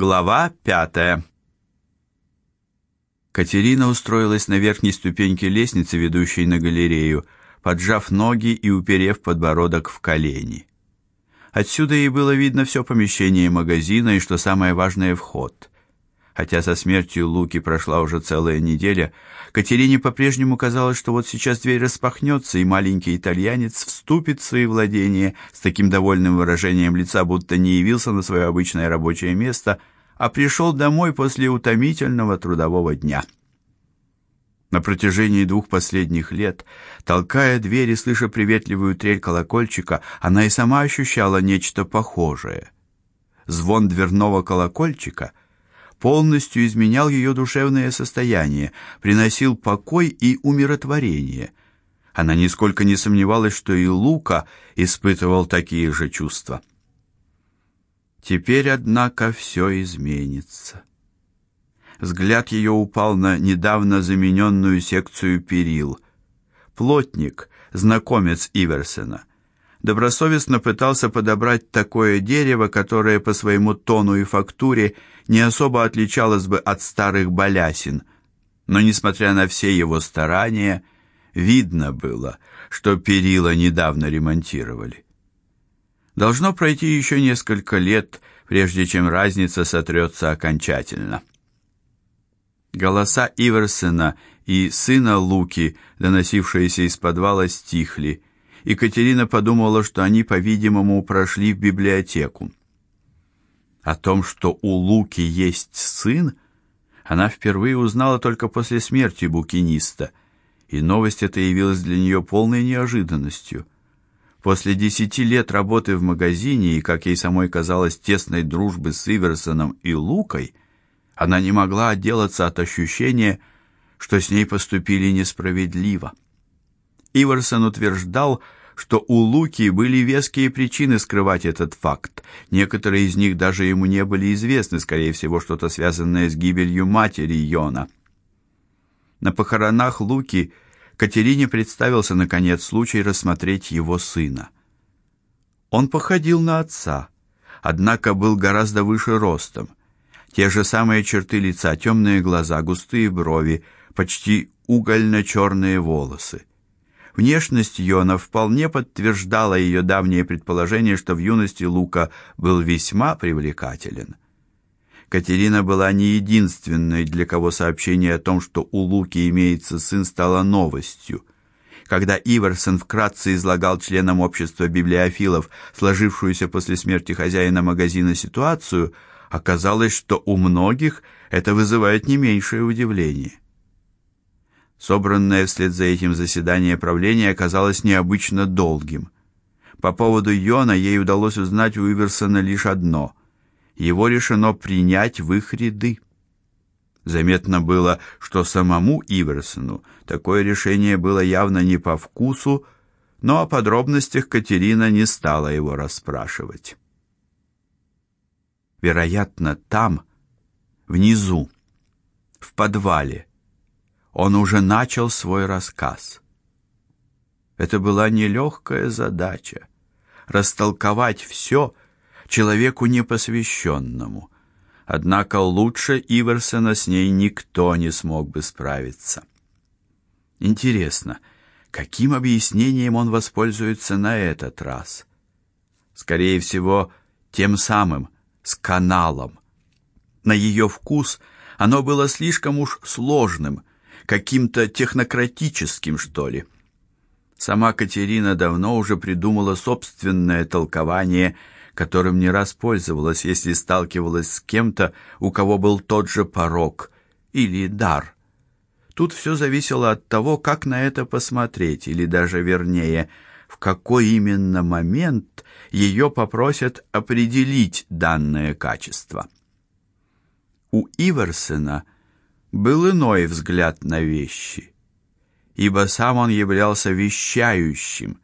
Глава пятая. Катерина устроилась на верхней ступеньке лестницы, ведущей на галерею, поджав ноги и уперев подбородок в колени. Отсюда ей было видно все помещение магазина и, что самое важное, вход. Хотя со смертью Луки прошла уже целая неделя, Катерине по-прежнему казалось, что вот сейчас дверь распахнется, и маленький итальянец вступит в свои владения с таким довольным выражением лица, будто не явился на свое обычное рабочее место, а пришел домой после утомительного трудового дня. На протяжении двух последних лет, толкая дверь и слыша приветливую трель колокольчика, она и сама ощущала нечто похожее. Звон дверного колокольчика — полностью изменял ее душевное состояние, приносил покой и умиротворение. Она нисколько не сомневалась, что и Лука испытывал такие же чувства. Теперь, однако, все изменится. Взгляд ее упал на недавно замененную секцию перил. Плотник, знакомец Иверсена, добросовестно пытался подобрать такое дерево, которое по своему тону и фактуре не особо отличалось бы от старых балясин. Но несмотря на все его старания, видно было, что перила недавно ремонтировали. Должно пройти еще несколько лет, прежде чем разница сотрется окончательно. Голоса Иверсена и сына Луки, доносившиеся из подвала, стихли и Катерина подумала, что они, по-видимому, прошли в библиотеку. О том, что у Луки есть сын, она впервые узнала только после смерти букиниста, и новость эта явилась для нее полной неожиданностью. После десяти лет работы в магазине и, как ей самой казалось, тесной дружбы с Иверсоном и Лукой, она не могла отделаться от ощущения, что с ней поступили несправедливо. Иверсон утверждал, что у Луки были веские причины скрывать этот факт. Некоторые из них даже ему не были известны, скорее всего, что-то связанное с гибелью матери Йона. На похоронах Луки Катерине представился наконец случай рассмотреть его сына. Он походил на отца, однако был гораздо выше ростом. Те же самые черты лица, темные глаза, густые брови, почти угольно черные волосы. Внешность Йона вполне подтверждала ее давнее предположение, что в юности Лука был весьма привлекателен. Катерина была не единственной, для кого сообщение о том, что у Луки имеется сын, стало новостью. Когда Иверсон вкратце излагал членам общества библиофилов сложившуюся после смерти хозяина магазина ситуацию, оказалось, что у многих это вызывает не меньшее удивление. Собранное вслед за этим заседание правления оказалось необычно долгим. По поводу Йона ей удалось узнать у Иверсона лишь одно: его решено принять в их ряды. Заметно было, что самому Иверсону такое решение было явно не по вкусу, но о подробностях Катерина не стала его расспрашивать. Вероятно, там, внизу, в подвале, он уже начал свой рассказ. Это была нелегкая задача растолковать все человеку непосвященному. Однако лучше Иверсона с ней никто не смог бы справиться. Интересно, каким объяснением он воспользуется на этот раз? Скорее всего, тем самым с каналом. На ее вкус оно было слишком уж сложным, каким-то технократическим, что ли. Сама Катерина давно уже придумала собственное толкование, которым не раз пользовалась, если сталкивалась с кем-то, у кого был тот же порок или дар. Тут все зависело от того, как на это посмотреть, или даже вернее, в какой именно момент ее попросят определить данное качество. У Иверсена – был иной взгляд на вещи, ибо сам он являлся вещающим,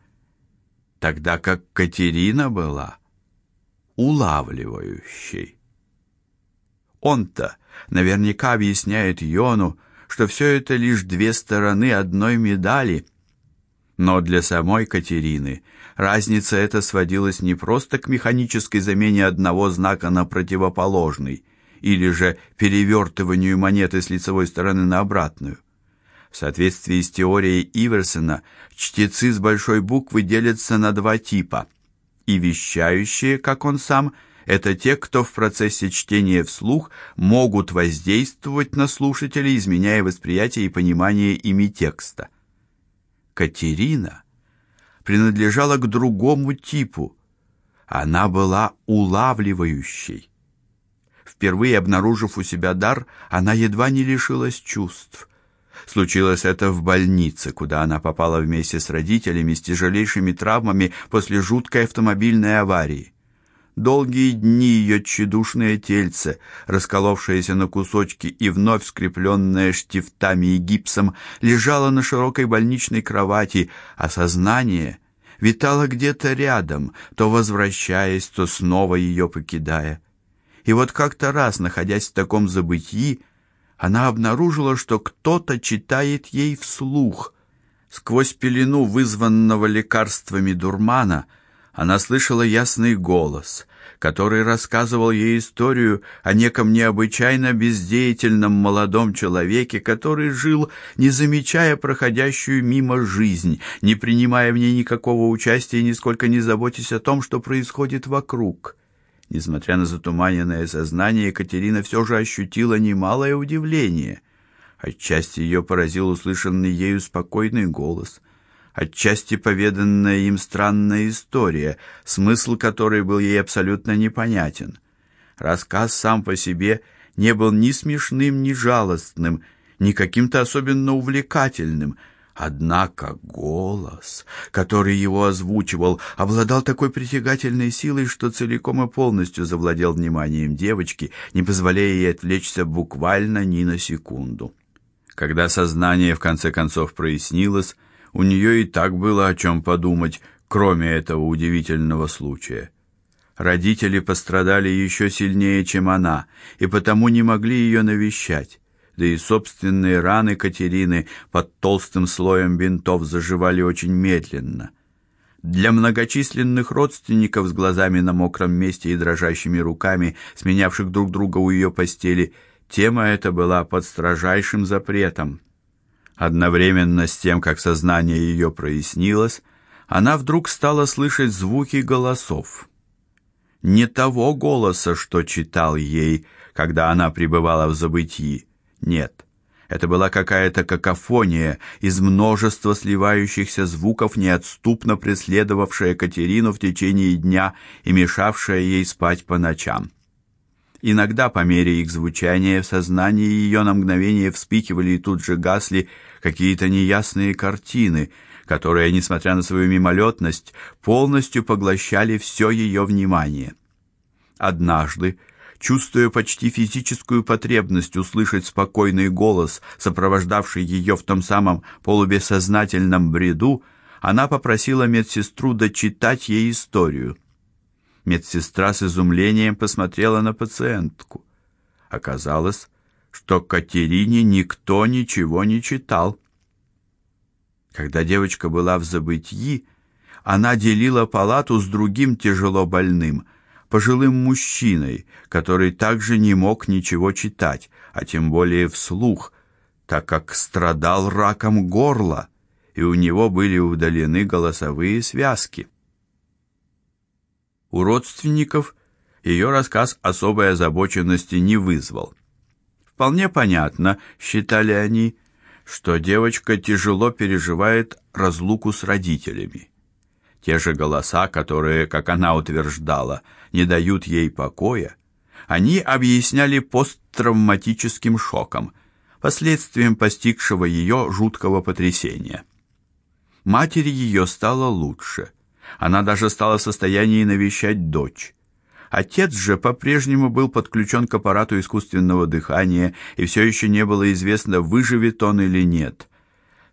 тогда как Катерина была улавливающей. Он-то наверняка объясняет Йону, что все это лишь две стороны одной медали. Но для самой Катерины разница эта сводилась не просто к механической замене одного знака на противоположный – или же перевертыванию монеты с лицевой стороны на обратную. В соответствии с теорией Иверсона, чтецы с большой буквы делятся на два типа: и вещающие, как он сам, это те, кто в процессе чтения вслух могут воздействовать на слушателей, изменяя восприятие и понимание ими текста. Катерина принадлежала к другому типу. Она была улавливающей. Впервые обнаружив у себя дар, она едва не лишилась чувств. Случилось это в больнице, куда она попала вместе с родителями с тяжелейшими травмами после жуткой автомобильной аварии. Долгие дни ее тщедушное тельце, расколовшееся на кусочки и вновь скрепленное штифтами и гипсом, лежало на широкой больничной кровати, а сознание витало где-то рядом, то возвращаясь, то снова ее покидая. И вот как-то раз, находясь в таком забытии, она обнаружила, что кто-то читает ей вслух. Сквозь пелену вызванного лекарствами дурмана она слышала ясный голос, который рассказывал ей историю о неком необычайно бездеятельном молодом человеке, который жил, не замечая проходящую мимо жизнь, не принимая в ней никакого участия и нисколько не заботясь о том, что происходит вокруг. Несмотря на затуманенное сознание, Екатерина все же ощутила немалое удивление. Отчасти ее поразил услышанный ею спокойный голос, отчасти поведанная им странная история, смысл которой был ей абсолютно непонятен. Рассказ сам по себе не был ни смешным, ни жалостным, ни каким-то особенно увлекательным — Однако голос, который его озвучивал, обладал такой притягательной силой, что целиком и полностью завладел вниманием девочки, не позволяя ей отвлечься буквально ни на секунду. Когда сознание в конце концов прояснилось, у нее и так было о чем подумать, кроме этого удивительного случая. Родители пострадали еще сильнее, чем она, и потому не могли ее навещать да и собственные раны Катерины под толстым слоем бинтов заживали очень медленно. Для многочисленных родственников с глазами на мокром месте и дрожащими руками, сменявших друг друга у ее постели, тема эта была под строжайшим запретом. Одновременно с тем, как сознание ее прояснилось, она вдруг стала слышать звуки голосов. Не того голоса, что читал ей, когда она пребывала в забытии, нет. Это была какая-то какофония из множества сливающихся звуков, неотступно преследовавшая Катерину в течение дня и мешавшая ей спать по ночам. Иногда по мере их звучания в сознании ее на мгновение вспыхивали и тут же гасли какие-то неясные картины, которые, несмотря на свою мимолетность, полностью поглощали все ее внимание. Однажды, чувствуя почти физическую потребность услышать спокойный голос, сопровождавший ее в том самом полубессознательном бреду, она попросила медсестру дочитать ей историю. Медсестра с изумлением посмотрела на пациентку. Оказалось, что Катерине никто ничего не читал. Когда девочка была в забытьи, она делила палату с другим тяжело больным, пожилым мужчиной, который также не мог ничего читать, а тем более вслух, так как страдал раком горла, и у него были удалены голосовые связки. У родственников ее рассказ особой озабоченности не вызвал. Вполне понятно, считали они, что девочка тяжело переживает разлуку с родителями. Те же голоса, которые, как она утверждала, не дают ей покоя, они объясняли посттравматическим шоком, последствием постигшего ее жуткого потрясения. Матери ее стало лучше. Она даже стала в состоянии навещать дочь. Отец же по-прежнему был подключен к аппарату искусственного дыхания, и все еще не было известно, выживет он или нет.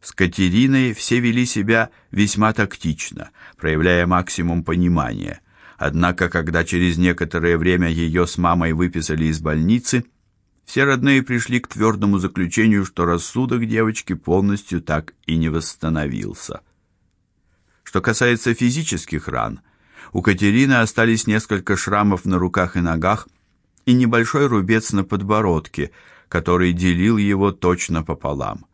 С Катериной все вели себя весьма тактично, проявляя максимум понимания. Однако, когда через некоторое время ее с мамой выписали из больницы, все родные пришли к твердому заключению, что рассудок девочки полностью так и не восстановился. Что касается физических ран, у Катерины остались несколько шрамов на руках и ногах, и небольшой рубец на подбородке, который делил его точно пополам.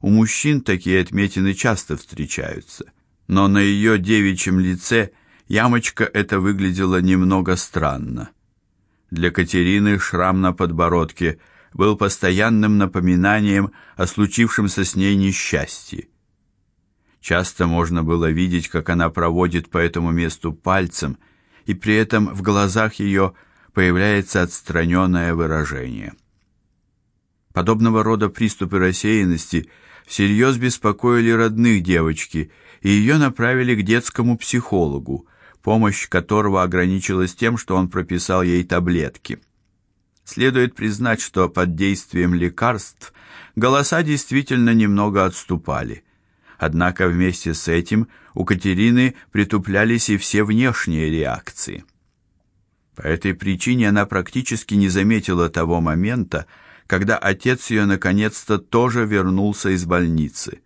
У мужчин такие отметины часто встречаются, но на ее девичьем лице ямочка эта выглядела немного странно. Для Катерины шрам на подбородке был постоянным напоминанием о случившемся с ней несчастье. Часто можно было видеть, как она проводит по этому месту пальцем, и при этом в глазах ее появляется отстраненное выражение. Подобного рода приступы рассеянности всерьез беспокоили родных девочки, и ее направили к детскому психологу, помощь которого ограничилась тем, что он прописал ей таблетки. Следует признать, что под действием лекарств голоса действительно немного отступали. Однако вместе с этим у Катерины притуплялись и все внешние реакции. По этой причине она практически не заметила того момента, когда отец ее наконец-то тоже вернулся из больницы.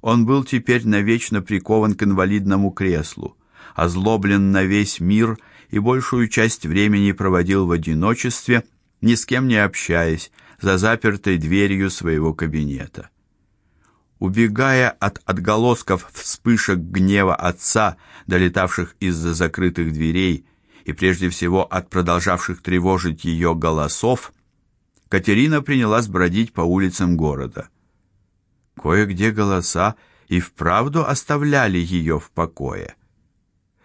Он был теперь навечно прикован к инвалидному креслу, озлоблен на весь мир и большую часть времени проводил в одиночестве, ни с кем не общаясь, за запертой дверью своего кабинета. Убегая от отголосков вспышек гнева отца, долетавших из-за закрытых дверей, и прежде всего от продолжавших тревожить ее голосов, Катерина принялась бродить по улицам города. Кое-где голоса и вправду оставляли ее в покое.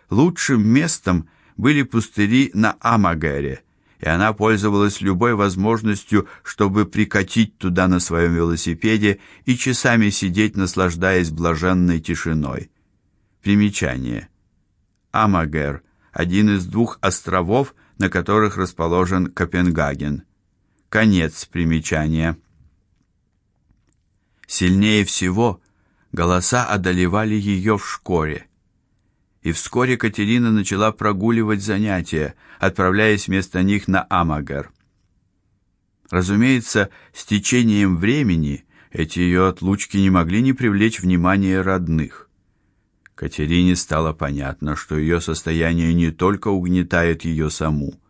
Лучшим местом были пустыри на Амагере, и она пользовалась любой возможностью, чтобы прикатить туда на своем велосипеде и часами сидеть, наслаждаясь блаженной тишиной. Примечание. Амагер один из двух островов, на которых расположен Копенгаген. Конец примечания. Сильнее всего голоса одолевали ее в школе. И вскоре Катерина начала прогуливать занятия, отправляясь вместо них на Амагар. Разумеется, с течением времени эти ее отлучки не могли не привлечь внимания родных. Катерине стало понятно, что ее состояние не только угнетает ее саму,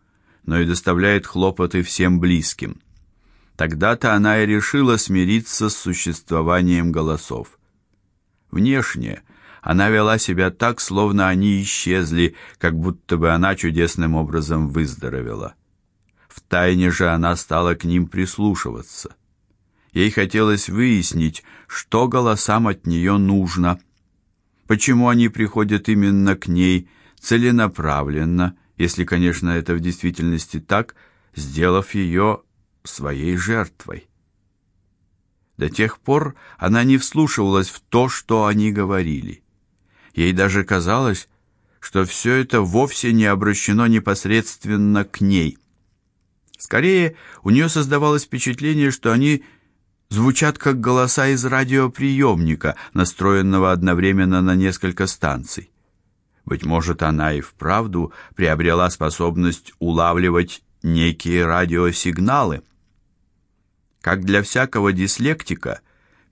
но и доставляет хлопоты всем близким. Тогда-то она и решила смириться с существованием голосов. Внешне она вела себя так, словно они исчезли, как будто бы она чудесным образом выздоровела. В тайне же она стала к ним прислушиваться. Ей хотелось выяснить, что голосам от нее нужно, почему они приходят именно к ней целенаправленно если, конечно, это в действительности так, сделав ее своей жертвой. До тех пор она не вслушивалась в то, что они говорили. Ей даже казалось, что все это вовсе не обращено непосредственно к ней. Скорее, у нее создавалось впечатление, что они звучат как голоса из радиоприемника, настроенного одновременно на несколько станций. Быть может, она и вправду приобрела способность улавливать некие радиосигналы. Как для всякого дислектика,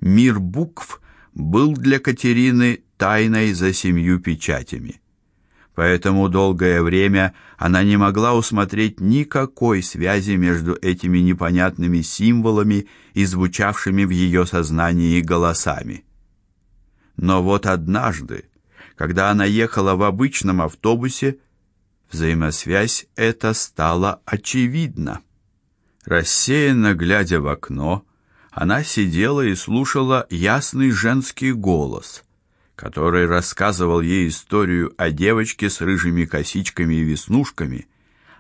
мир букв был для Катерины тайной за семью печатями. Поэтому долгое время она не могла усмотреть никакой связи между этими непонятными символами и звучавшими в ее сознании голосами. Но вот однажды когда она ехала в обычном автобусе, взаимосвязь эта стала очевидна. Рассеянно глядя в окно, она сидела и слушала ясный женский голос, который рассказывал ей историю о девочке с рыжими косичками и веснушками,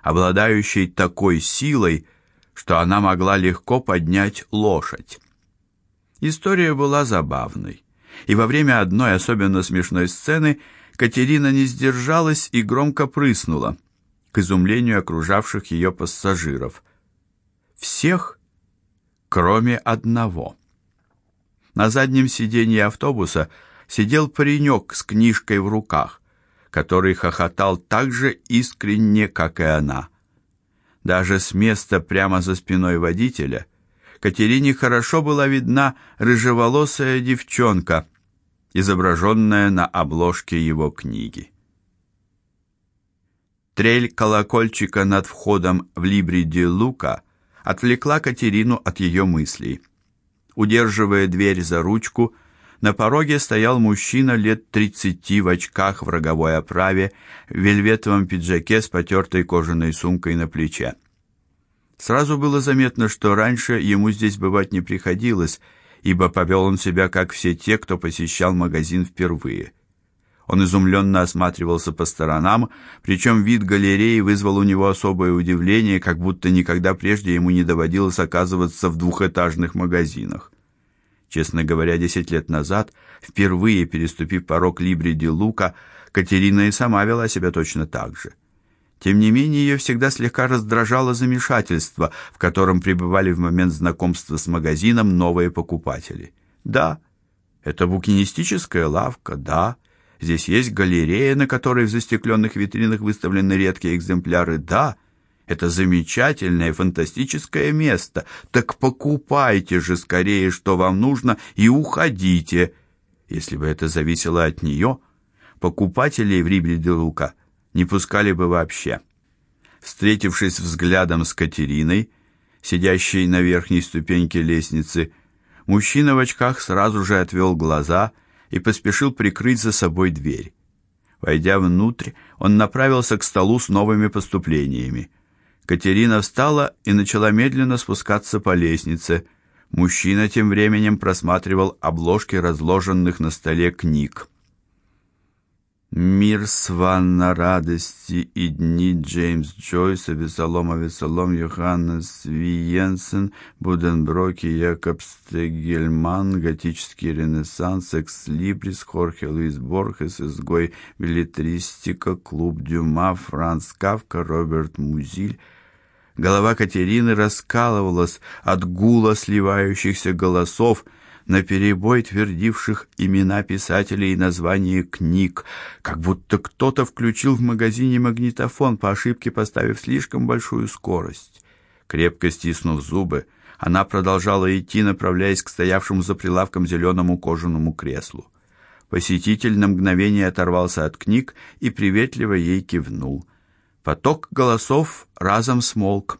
обладающей такой силой, что она могла легко поднять лошадь. История была забавной и во время одной особенно смешной сцены Катерина не сдержалась и громко прыснула к изумлению окружавших ее пассажиров. Всех, кроме одного. На заднем сиденье автобуса сидел паренек с книжкой в руках, который хохотал так же искренне, как и она. Даже с места прямо за спиной водителя Катерине хорошо была видна рыжеволосая девчонка, изображенная на обложке его книги. Трель колокольчика над входом в Либри ди Лука отвлекла Катерину от ее мыслей. Удерживая дверь за ручку, на пороге стоял мужчина лет тридцати в очках в роговой оправе, в вельветовом пиджаке с потертой кожаной сумкой на плече. Сразу было заметно, что раньше ему здесь бывать не приходилось, ибо повел он себя как все те, кто посещал магазин впервые. Он изумленно осматривался по сторонам, причем вид галереи вызвал у него особое удивление, как будто никогда прежде ему не доводилось оказываться в двухэтажных магазинах. Честно говоря, десять лет назад, впервые переступив порог Либри ди Лука, Катерина и сама вела себя точно так же. Тем не менее, ее всегда слегка раздражало замешательство, в котором пребывали в момент знакомства с магазином новые покупатели. Да, это букинистическая лавка, да, здесь есть галерея, на которой в застекленных витринах выставлены редкие экземпляры, да, это замечательное, фантастическое место. Так покупайте же скорее, что вам нужно, и уходите. Если бы это зависело от нее, покупателей в Рибельде-Лука не пускали бы вообще. Встретившись взглядом с Катериной, сидящей на верхней ступеньке лестницы, мужчина в очках сразу же отвел глаза и поспешил прикрыть за собой дверь. Войдя внутрь, он направился к столу с новыми поступлениями. Катерина встала и начала медленно спускаться по лестнице. Мужчина тем временем просматривал обложки разложенных на столе книг. Мир Сванна радости и дни Джеймс Джойс, Весолом Авесолом, Йоханнес Виенсен, Буденброк и Якоб Стегельман, готический ренессанс, экслибрис, Хорхе Луис Борхес, изгой билетристика, клуб Дюма, Франц Кавка, Роберт Музиль. Голова Катерины раскалывалась от гула сливающихся голосов, на перебой твердивших имена писателей и названия книг, как будто кто-то включил в магазине магнитофон по ошибке, поставив слишком большую скорость. Крепко стиснув зубы, она продолжала идти, направляясь к стоявшему за прилавком зеленому кожаному креслу. Посетитель на мгновение оторвался от книг и приветливо ей кивнул. Поток голосов разом смолк.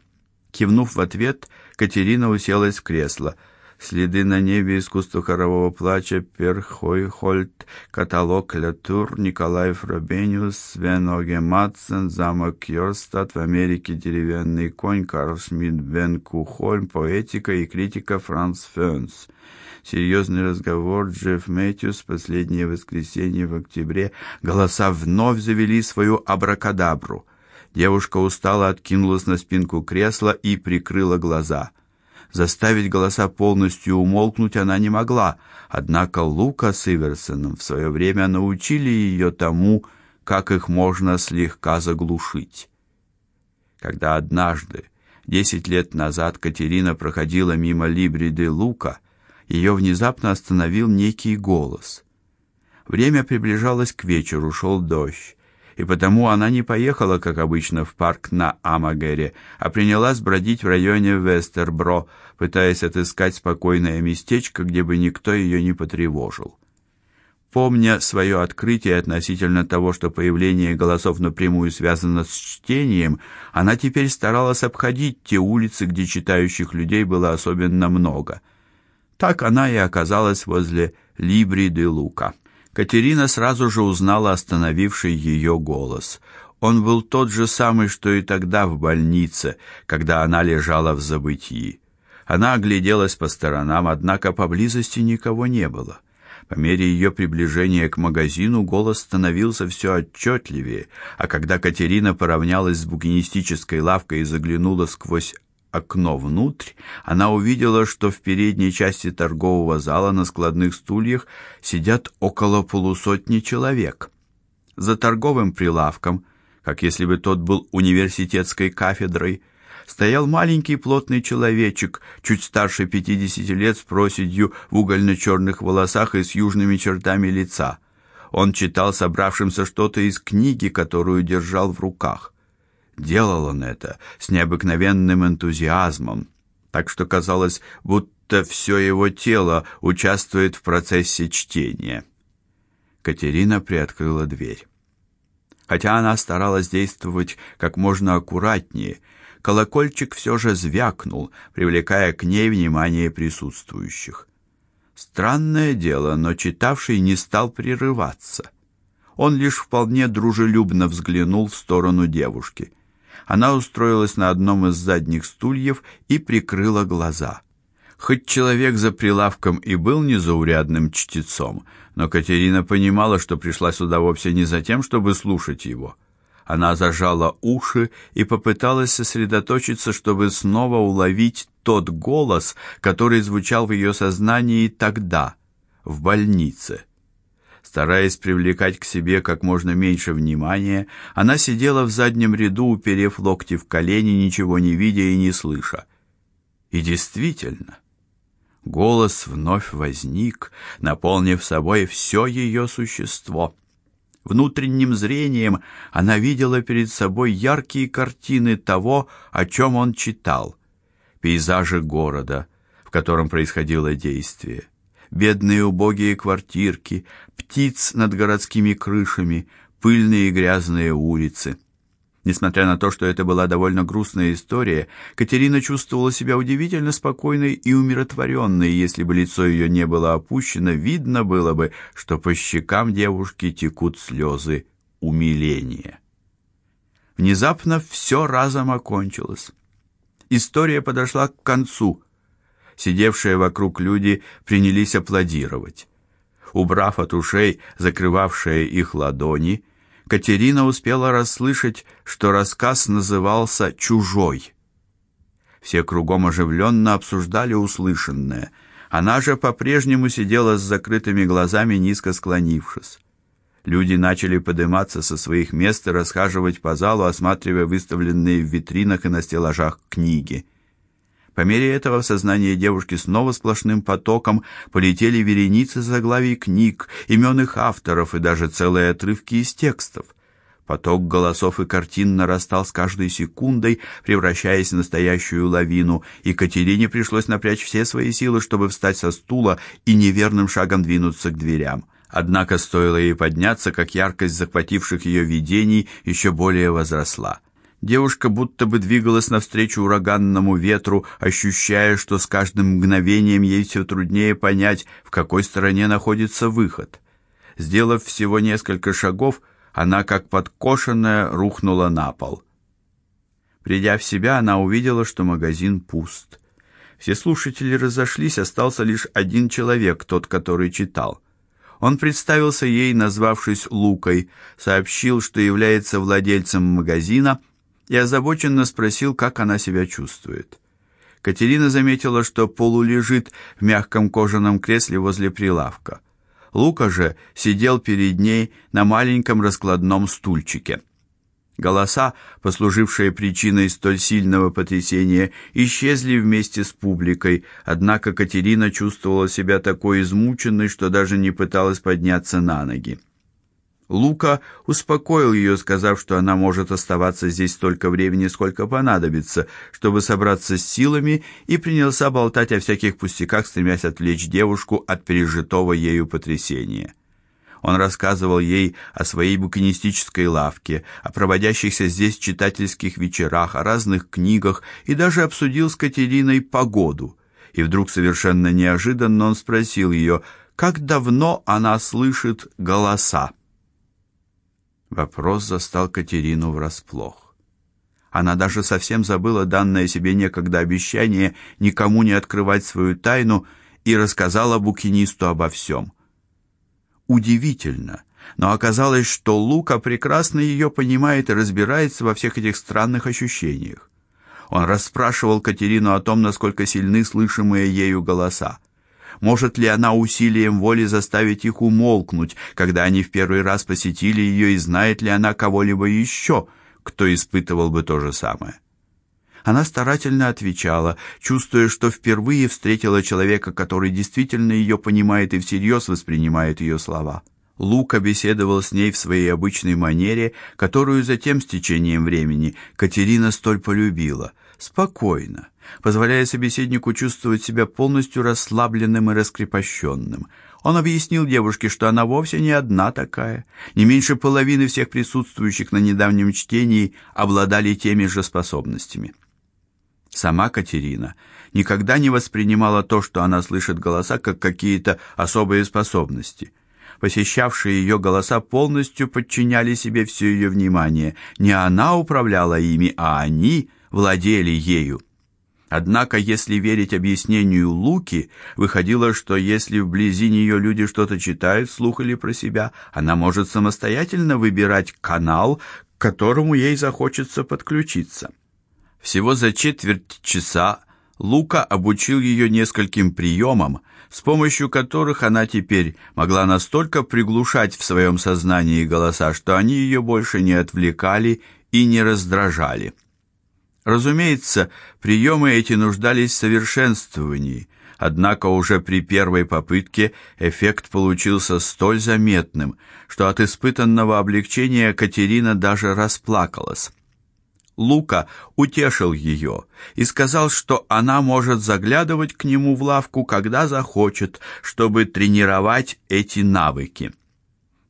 Кивнув в ответ, Катерина уселась в кресло — Следы на небе, искусство хорового плача, Перхойхольд, каталог Лятур, Николай Фробениус, Свен Оге Матсен, замок Йорстад, в Америке деревянный конь, Карл Шмидт, Бен Кухольм, поэтика и критика Франц Фёнс. Серьезный разговор Джефф Мэтьюс, последнее воскресенье в октябре. Голоса вновь завели свою абракадабру. Девушка устало откинулась на спинку кресла и прикрыла глаза. Заставить голоса полностью умолкнуть она не могла, однако Лука с Иверсоном в свое время научили ее тому, как их можно слегка заглушить. Когда однажды, десять лет назад, Катерина проходила мимо Либри де Лука, ее внезапно остановил некий голос. Время приближалось к вечеру, шел дождь и потому она не поехала, как обычно, в парк на Амагере, а принялась бродить в районе Вестербро, пытаясь отыскать спокойное местечко, где бы никто ее не потревожил. Помня свое открытие относительно того, что появление голосов напрямую связано с чтением, она теперь старалась обходить те улицы, где читающих людей было особенно много. Так она и оказалась возле Либри де Лука. Катерина сразу же узнала остановивший ее голос. Он был тот же самый, что и тогда в больнице, когда она лежала в забытии. Она огляделась по сторонам, однако поблизости никого не было. По мере ее приближения к магазину голос становился все отчетливее, а когда Катерина поравнялась с букинистической лавкой и заглянула сквозь окно внутрь, она увидела, что в передней части торгового зала на складных стульях сидят около полусотни человек. За торговым прилавком, как если бы тот был университетской кафедрой, стоял маленький плотный человечек, чуть старше пятидесяти лет, с проседью в угольно черных волосах и с южными чертами лица. Он читал собравшимся что-то из книги, которую держал в руках. Делал он это с необыкновенным энтузиазмом, так что казалось, будто все его тело участвует в процессе чтения. Катерина приоткрыла дверь. Хотя она старалась действовать как можно аккуратнее, колокольчик все же звякнул, привлекая к ней внимание присутствующих. Странное дело, но читавший не стал прерываться. Он лишь вполне дружелюбно взглянул в сторону девушки. Она устроилась на одном из задних стульев и прикрыла глаза. Хоть человек за прилавком и был незаурядным чтецом, но Катерина понимала, что пришла сюда вовсе не за тем, чтобы слушать его. Она зажала уши и попыталась сосредоточиться, чтобы снова уловить тот голос, который звучал в ее сознании тогда, в больнице. Стараясь привлекать к себе как можно меньше внимания, она сидела в заднем ряду, уперев локти в колени, ничего не видя и не слыша. И действительно, голос вновь возник, наполнив собой все ее существо. Внутренним зрением она видела перед собой яркие картины того, о чем он читал. Пейзажи города, в котором происходило действие. Бедные убогие квартирки, птиц над городскими крышами, пыльные и грязные улицы. Несмотря на то, что это была довольно грустная история, Катерина чувствовала себя удивительно спокойной и умиротворенной, если бы лицо ее не было опущено, видно было бы, что по щекам девушки текут слезы умиления. Внезапно все разом окончилось. История подошла к концу. Сидевшие вокруг люди принялись аплодировать. Убрав от ушей закрывавшие их ладони, Катерина успела расслышать, что рассказ назывался «Чужой». Все кругом оживленно обсуждали услышанное. Она же по-прежнему сидела с закрытыми глазами, низко склонившись. Люди начали подниматься со своих мест и расхаживать по залу, осматривая выставленные в витринах и на стеллажах книги. По мере этого в сознание девушки снова сплошным потоком полетели вереницы заглавий книг, имен их авторов и даже целые отрывки из текстов. Поток голосов и картин нарастал с каждой секундой, превращаясь в настоящую лавину, и Катерине пришлось напрячь все свои силы, чтобы встать со стула и неверным шагом двинуться к дверям. Однако стоило ей подняться, как яркость захвативших ее видений еще более возросла. Девушка будто бы двигалась навстречу ураганному ветру, ощущая, что с каждым мгновением ей все труднее понять, в какой стороне находится выход. Сделав всего несколько шагов, она как подкошенная рухнула на пол. Придя в себя, она увидела, что магазин пуст. Все слушатели разошлись, остался лишь один человек, тот, который читал. Он представился ей, назвавшись Лукой, сообщил, что является владельцем магазина и озабоченно спросил, как она себя чувствует. Катерина заметила, что полулежит в мягком кожаном кресле возле прилавка. Лука же сидел перед ней на маленьком раскладном стульчике. Голоса, послужившие причиной столь сильного потрясения, исчезли вместе с публикой, однако Катерина чувствовала себя такой измученной, что даже не пыталась подняться на ноги. Лука успокоил ее, сказав, что она может оставаться здесь столько времени, сколько понадобится, чтобы собраться с силами, и принялся болтать о всяких пустяках, стремясь отвлечь девушку от пережитого ею потрясения. Он рассказывал ей о своей букинистической лавке, о проводящихся здесь читательских вечерах, о разных книгах и даже обсудил с Катериной погоду. И вдруг совершенно неожиданно он спросил ее, как давно она слышит голоса. Вопрос застал Катерину врасплох. Она даже совсем забыла данное себе некогда обещание никому не открывать свою тайну и рассказала букинисту обо всем. Удивительно, но оказалось, что Лука прекрасно ее понимает и разбирается во всех этих странных ощущениях. Он расспрашивал Катерину о том, насколько сильны слышимые ею голоса. Может ли она усилием воли заставить их умолкнуть, когда они в первый раз посетили ее, и знает ли она кого-либо еще, кто испытывал бы то же самое? Она старательно отвечала, чувствуя, что впервые встретила человека, который действительно ее понимает и всерьез воспринимает ее слова. Лука беседовал с ней в своей обычной манере, которую затем с течением времени Катерина столь полюбила, спокойно, позволяя собеседнику чувствовать себя полностью расслабленным и раскрепощенным. Он объяснил девушке, что она вовсе не одна такая. Не меньше половины всех присутствующих на недавнем чтении обладали теми же способностями. Сама Катерина никогда не воспринимала то, что она слышит голоса, как какие-то особые способности. Посещавшие ее голоса полностью подчиняли себе все ее внимание. Не она управляла ими, а они владели ею. Однако, если верить объяснению Луки, выходило, что если вблизи нее люди что-то читают вслух или про себя, она может самостоятельно выбирать канал, к которому ей захочется подключиться. Всего за четверть часа Лука обучил ее нескольким приемам, с помощью которых она теперь могла настолько приглушать в своем сознании голоса, что они ее больше не отвлекали и не раздражали. Разумеется, приемы эти нуждались в совершенствовании, однако уже при первой попытке эффект получился столь заметным, что от испытанного облегчения Катерина даже расплакалась. Лука утешил ее и сказал, что она может заглядывать к нему в лавку, когда захочет, чтобы тренировать эти навыки.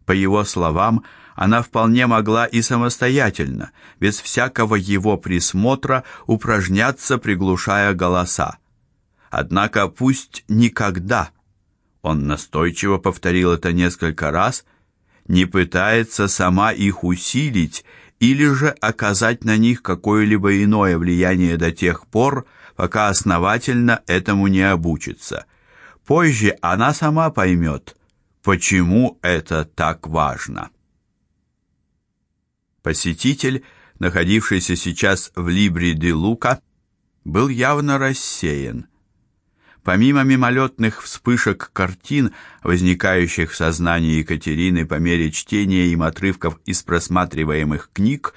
По его словам, она вполне могла и самостоятельно, без всякого его присмотра, упражняться, приглушая голоса. Однако пусть никогда, он настойчиво повторил это несколько раз, не пытается сама их усилить или же оказать на них какое-либо иное влияние до тех пор, пока основательно этому не обучится. Позже она сама поймет, почему это так важно. Посетитель, находившийся сейчас в Либри де Лука, был явно рассеян. Помимо мимолетных вспышек картин, возникающих в сознании Екатерины по мере чтения им отрывков из просматриваемых книг,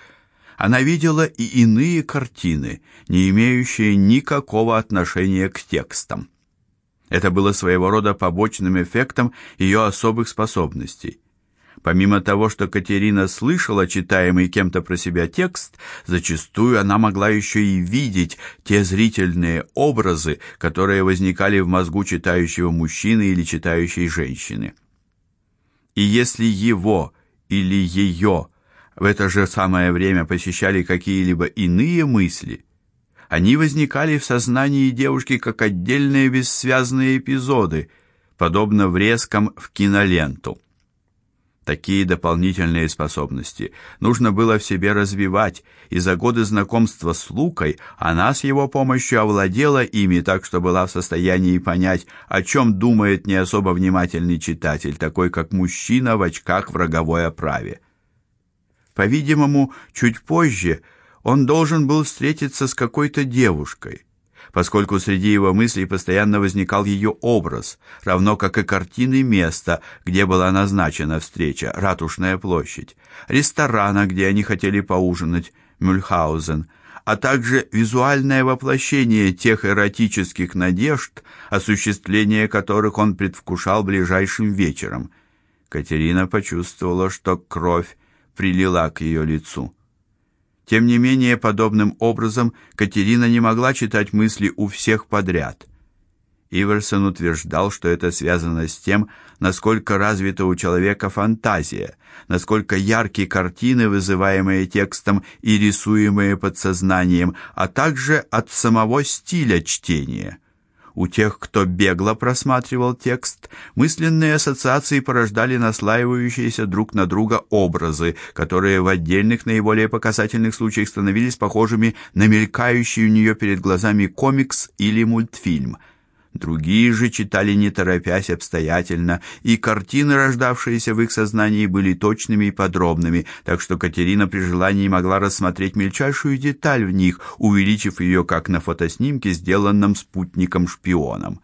она видела и иные картины, не имеющие никакого отношения к текстам. Это было своего рода побочным эффектом ее особых способностей. Помимо того, что Катерина слышала читаемый кем-то про себя текст, зачастую она могла еще и видеть те зрительные образы, которые возникали в мозгу читающего мужчины или читающей женщины. И если его или ее в это же самое время посещали какие-либо иные мысли, они возникали в сознании девушки как отдельные бессвязные эпизоды, подобно врезкам в киноленту. Такие дополнительные способности нужно было в себе развивать, и за годы знакомства с Лукой она с его помощью овладела ими так, что была в состоянии понять, о чем думает не особо внимательный читатель, такой как мужчина в очках в роговой оправе. По-видимому, чуть позже он должен был встретиться с какой-то девушкой поскольку среди его мыслей постоянно возникал ее образ, равно как и картины места, где была назначена встреча, Ратушная площадь, ресторана, где они хотели поужинать, Мюльхаузен, а также визуальное воплощение тех эротических надежд, осуществление которых он предвкушал ближайшим вечером. Катерина почувствовала, что кровь прилила к ее лицу. Тем не менее, подобным образом Катерина не могла читать мысли у всех подряд. Иверсон утверждал, что это связано с тем, насколько развита у человека фантазия, насколько яркие картины, вызываемые текстом и рисуемые подсознанием, а также от самого стиля чтения. У тех, кто бегло просматривал текст, мысленные ассоциации порождали наслаивающиеся друг на друга образы, которые в отдельных наиболее показательных случаях становились похожими на мелькающий у нее перед глазами комикс или мультфильм – Другие же читали не торопясь обстоятельно, и картины, рождавшиеся в их сознании, были точными и подробными, так что Катерина при желании могла рассмотреть мельчайшую деталь в них, увеличив ее как на фотоснимке, сделанном спутником-шпионом.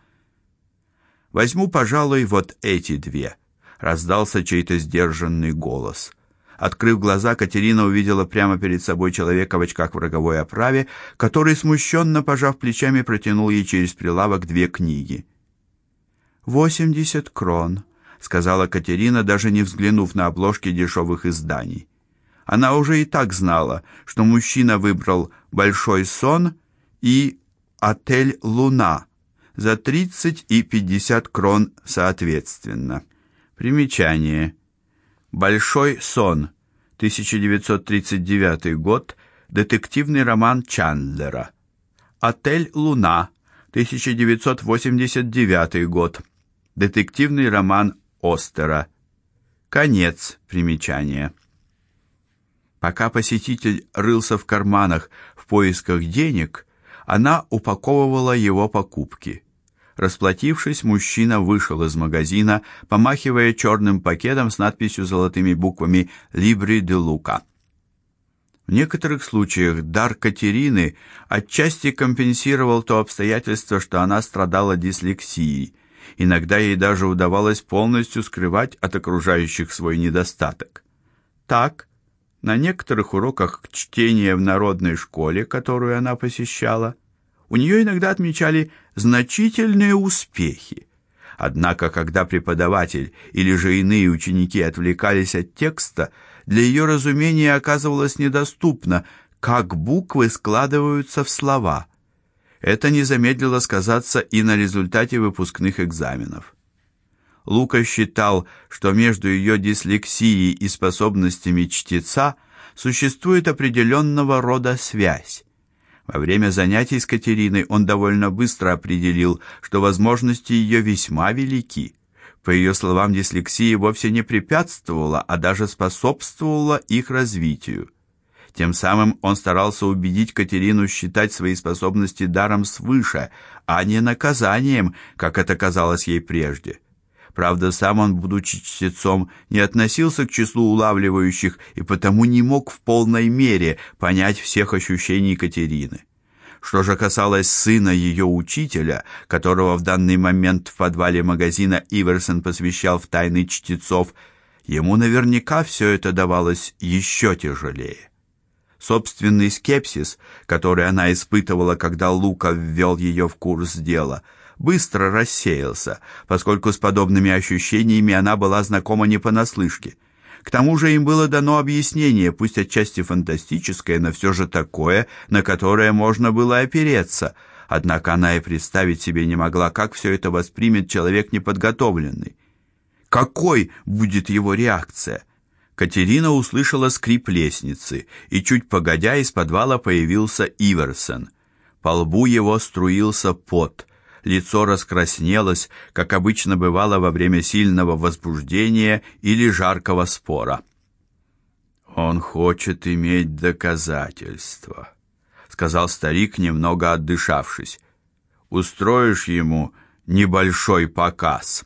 Возьму, пожалуй, вот эти две, раздался чей-то сдержанный голос. Открыв глаза, Катерина увидела прямо перед собой человека в очках в роговой оправе, который смущенно пожав плечами, протянул ей через прилавок две книги. «Восемьдесят крон», — сказала Катерина, даже не взглянув на обложки дешевых изданий. Она уже и так знала, что мужчина выбрал «Большой сон» и отель Луна за 30 и 50 крон соответственно. Примечание. Большой сон. 1939 год. Детективный роман Чандлера. Отель Луна. 1989 год. Детективный роман Остера. Конец примечания. Пока посетитель рылся в карманах в поисках денег, она упаковывала его покупки. Расплатившись, мужчина вышел из магазина, помахивая черным пакетом с надписью золотыми буквами «Libri de Luca». В некоторых случаях дар Катерины отчасти компенсировал то обстоятельство, что она страдала дислексией. Иногда ей даже удавалось полностью скрывать от окружающих свой недостаток. Так, на некоторых уроках чтения в народной школе, которую она посещала, у нее иногда отмечали значительные успехи. Однако, когда преподаватель или же иные ученики отвлекались от текста, для ее разумения оказывалось недоступно, как буквы складываются в слова. Это не замедлило сказаться и на результате выпускных экзаменов. Лука считал, что между ее дислексией и способностями чтеца существует определенного рода связь. Во время занятий с Катериной он довольно быстро определил, что возможности ее весьма велики. По ее словам, дислексия вовсе не препятствовала, а даже способствовала их развитию. Тем самым он старался убедить Катерину считать свои способности даром свыше, а не наказанием, как это казалось ей прежде. Правда, сам он, будучи чтецом, не относился к числу улавливающих и потому не мог в полной мере понять всех ощущений Катерины. Что же касалось сына ее учителя, которого в данный момент в подвале магазина Иверсон посвящал в тайны чтецов, ему наверняка все это давалось еще тяжелее. Собственный скепсис, который она испытывала, когда Лука ввел ее в курс дела – быстро рассеялся, поскольку с подобными ощущениями она была знакома не понаслышке. К тому же им было дано объяснение, пусть отчасти фантастическое, но все же такое, на которое можно было опереться. Однако она и представить себе не могла, как все это воспримет человек неподготовленный. Какой будет его реакция? Катерина услышала скрип лестницы, и чуть погодя из подвала появился Иверсон. По лбу его струился пот лицо раскраснелось, как обычно бывало во время сильного возбуждения или жаркого спора. Он хочет иметь доказательства, сказал старик, немного отдышавшись. Устроишь ему небольшой показ.